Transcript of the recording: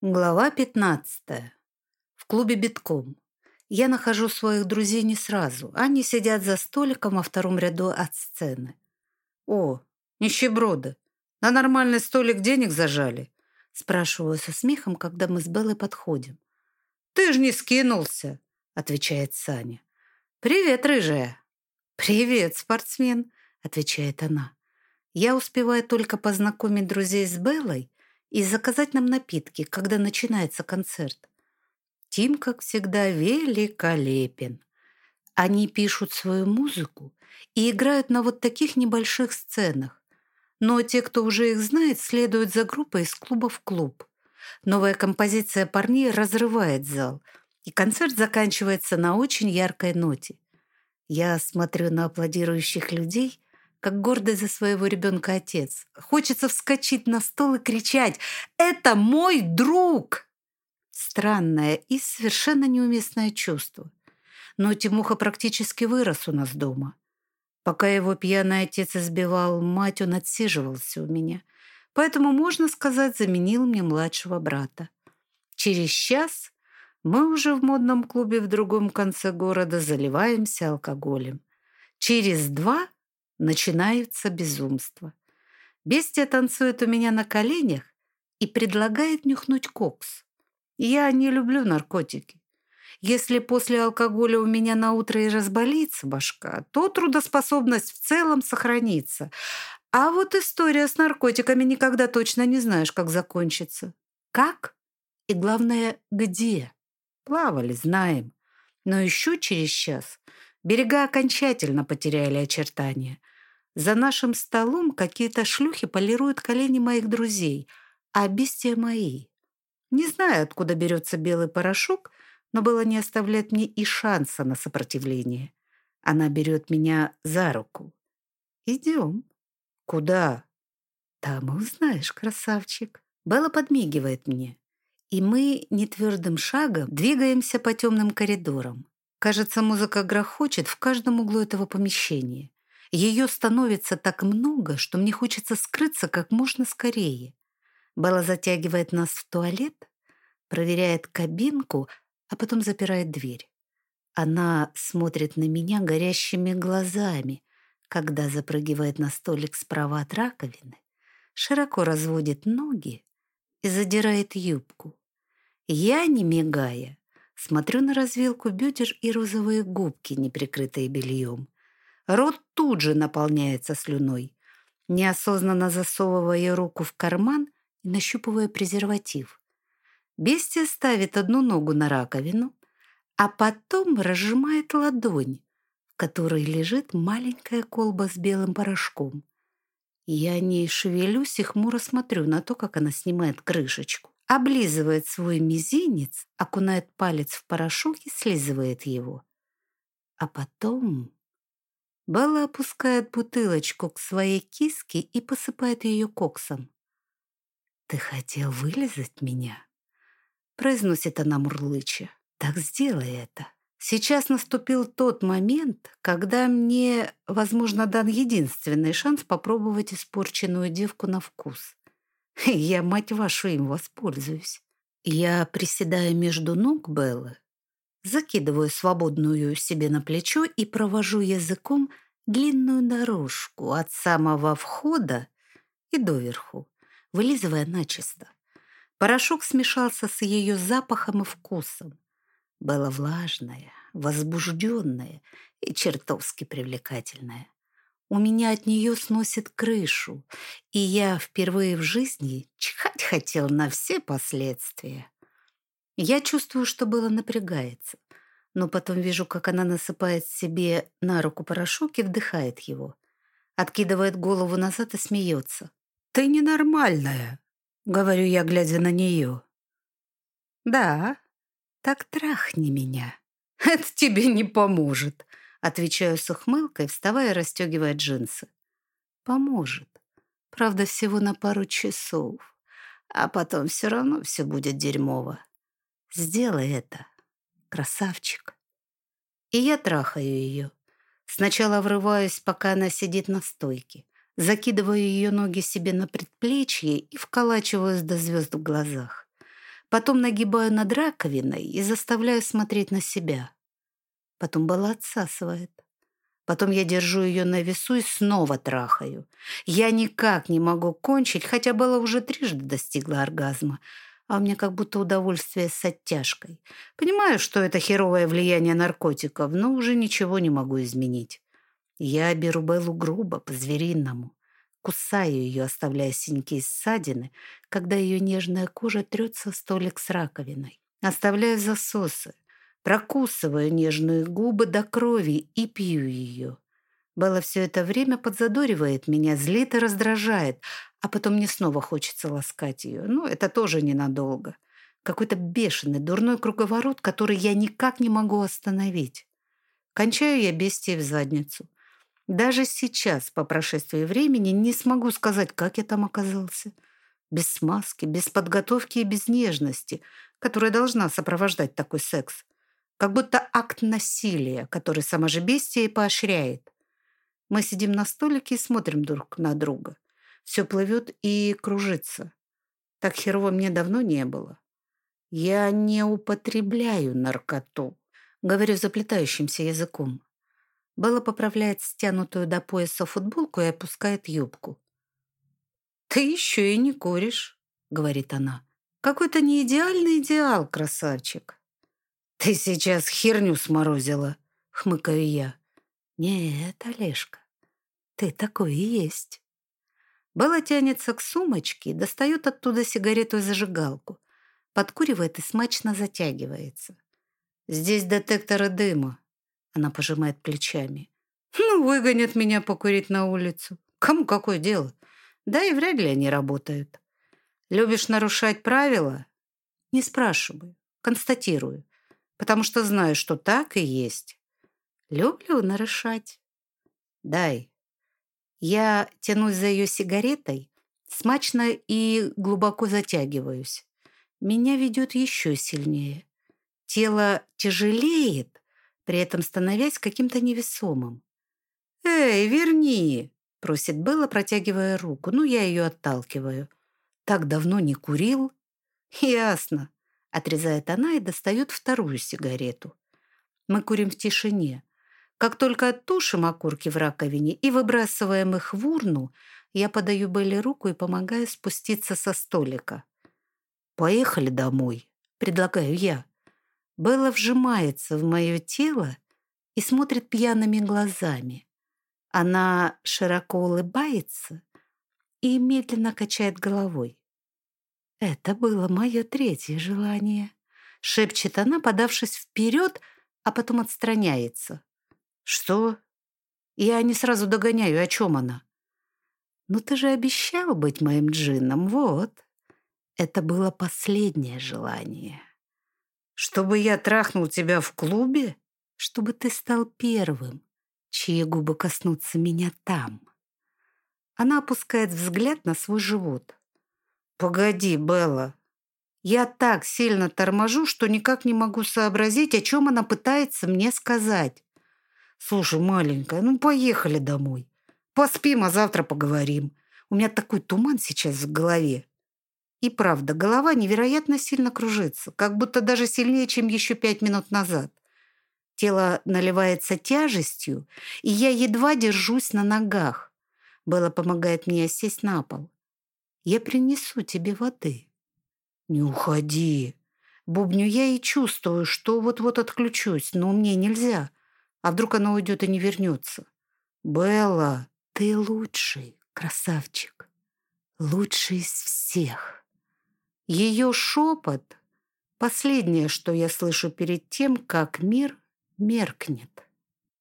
Глава 15. В клубе битком. Я нахожу своих друзей не сразу. Они сидят за столиком во втором ряду от сцены. «О, нищеброды! На нормальный столик денег зажали?» Спрашиваю со смехом, когда мы с Беллой подходим. «Ты ж не скинулся!» — отвечает Саня. «Привет, рыжая!» «Привет, спортсмен!» — отвечает она. Я успеваю только познакомить друзей с Беллой, и заказать нам напитки, когда начинается концерт. Тим, как всегда, великолепен. Они пишут свою музыку и играют на вот таких небольших сценах. Но те, кто уже их знает, следуют за группой из клуба в клуб. Новая композиция парней разрывает зал, и концерт заканчивается на очень яркой ноте. Я смотрю на аплодирующих людей как гордый за своего ребенка отец. Хочется вскочить на стол и кричать «Это мой друг!» Странное и совершенно неуместное чувство. Но Тимуха практически вырос у нас дома. Пока его пьяный отец избивал мать, он отсиживался у меня. Поэтому, можно сказать, заменил мне младшего брата. Через час мы уже в модном клубе в другом конце города заливаемся алкоголем. Через два начинаются безумства. Бестия танцует у меня на коленях и предлагает нюхнуть кокс. Я не люблю наркотики. Если после алкоголя у меня на утро и разболится башка, то трудоспособность в целом сохранится. А вот история с наркотиками никогда точно не знаешь, как закончится. Как? И главное, где? Плавали, знаем. Но еще через час берега окончательно потеряли очертания. За нашим столом какие-то шлюхи полируют колени моих друзей, а бестия мои. Не знаю, откуда берется белый порошок, но было не оставляет мне и шанса на сопротивление. Она берет меня за руку. «Идем». «Куда?» «Там узнаешь, красавчик». Белла подмигивает мне. И мы нетвердым шагом двигаемся по темным коридорам. Кажется, музыка грохочет в каждом углу этого помещения. Ее становится так много, что мне хочется скрыться как можно скорее. Белла затягивает нас в туалет, проверяет кабинку, а потом запирает дверь. Она смотрит на меня горящими глазами, когда запрыгивает на столик справа от раковины, широко разводит ноги и задирает юбку. Я, не мигая, смотрю на развилку бедер и розовые губки, не прикрытые бельем. Рот тут же наполняется слюной. Неосознанно засовывая руку в карман и нащупывая презерватив. Бестия ставит одну ногу на раковину, а потом разжимает ладонь, в которой лежит маленькая колба с белым порошком. Я не шевелюсь и хмуро смотрю на то, как она снимает крышечку, облизывает свой мизинец, окунает палец в порошок и слизывает его. А потом Белла опускает бутылочку к своей киске и посыпает ее коксом. «Ты хотел вылезать меня?» Произносит она мурлыча. «Так сделай это. Сейчас наступил тот момент, когда мне, возможно, дан единственный шанс попробовать испорченную девку на вкус. Я, мать вашу, им воспользуюсь. Я приседаю между ног Беллы, Закидываю свободную себе на плечо и провожу языком длинную дорожку от самого входа и доверху, вылизывая начисто. Порошок смешался с ее запахом и вкусом. Была влажная, возбужденная и чертовски привлекательная. У меня от нее сносит крышу, и я впервые в жизни чихать хотел на все последствия. Я чувствую, что было напрягается, но потом вижу, как она насыпает себе на руку порошок и вдыхает его. Откидывает голову назад и смеется. «Ты ненормальная», — говорю я, глядя на нее. «Да, так трахни меня». «Это тебе не поможет», — отвечаю с ухмылкой, вставая и расстегивая джинсы. «Поможет. Правда, всего на пару часов. А потом все равно все будет дерьмово. Сделай это, красавчик. И я трахаю ее. Сначала врываюсь, пока она сидит на стойке. Закидываю ее ноги себе на предплечье и вколачиваюсь до звезд в глазах. Потом нагибаю над раковиной и заставляю смотреть на себя. Потом Белла отсасывает. Потом я держу ее на весу и снова трахаю. Я никак не могу кончить, хотя Белла уже трижды достигла оргазма, а у меня как будто удовольствие с оттяжкой. Понимаю, что это херовое влияние наркотиков, но уже ничего не могу изменить. Я беру Беллу грубо, по-звериному. Кусаю ее, оставляя синяки и ссадины, когда ее нежная кожа трется столик с раковиной. Оставляю засосы, прокусываю нежные губы до крови и пью ее. Белла все это время подзадоривает меня, злит и раздражает, а потом мне снова хочется ласкать ее. Ну, это тоже ненадолго. Какой-то бешеный, дурной круговорот, который я никак не могу остановить. Кончаю я бестией в задницу. Даже сейчас, по прошествии времени, не смогу сказать, как я там оказался. Без смазки, без подготовки и без нежности, которая должна сопровождать такой секс. Как будто акт насилия, который сама же бестия поощряет. Мы сидим на столике и смотрим друг на друга. Все плывет и кружится. Так херово мне давно не было. Я не употребляю наркоту, говорю заплетающимся языком. Белла поправляет стянутую до пояса футболку и опускает юбку. «Ты еще и не куришь», — говорит она. «Какой-то неидеальный идеал, красавчик». «Ты сейчас херню сморозила», — хмыкаю я. «Нет, Олежка, ты такой и есть». Белла тянется к сумочке, достает оттуда сигарету и зажигалку, подкуривает и смачно затягивается. «Здесь детекторы дыма», она пожимает плечами. Ну, выгонят меня покурить на улицу. Кому какое дело? Да и вряд ли они работают. Любишь нарушать правила? Не спрашиваю, констатирую, потому что знаю, что так и есть. Люблю нарушать. Дай. Я тянусь за ее сигаретой, смачно и глубоко затягиваюсь. Меня ведет еще сильнее. Тело тяжелеет, при этом становясь каким-то невесомым. «Эй, верни!» — просит Белла, протягивая руку. Ну, я ее отталкиваю. «Так давно не курил?» «Ясно», — отрезает она и достает вторую сигарету. Мы курим в тишине. Как только оттушим окурки в раковине и выбрасываем их в урну, я подаю Белле руку и помогаю спуститься со столика. «Поехали домой», — предлагаю я. Белла вжимается в мое тело и смотрит пьяными глазами. Она широко улыбается и медленно качает головой. «Это было мое третье желание», — шепчет она, подавшись вперед, а потом отстраняется. «Что?» Я не сразу догоняю, о чем она. «Ну ты же обещал быть моим джинном, вот». Это было последнее желание. Чтобы я трахнул тебя в клубе? Чтобы ты стал первым, чьи губы коснутся меня там. Она опускает взгляд на свой живот. Погоди, Белла. Я так сильно торможу, что никак не могу сообразить, о чем она пытается мне сказать. Слушай, маленькая, ну поехали домой. Поспим, а завтра поговорим. У меня такой туман сейчас в голове. И правда, голова невероятно сильно кружится, как будто даже сильнее, чем еще пять минут назад. Тело наливается тяжестью, и я едва держусь на ногах. Белла помогает мне сесть на пол. «Я принесу тебе воды». «Не уходи». Бубню я и чувствую, что вот-вот отключусь, но мне нельзя. А вдруг она уйдет и не вернется? «Белла, ты лучший, красавчик, лучший из всех». Ее шепот — последнее, что я слышу перед тем, как мир меркнет.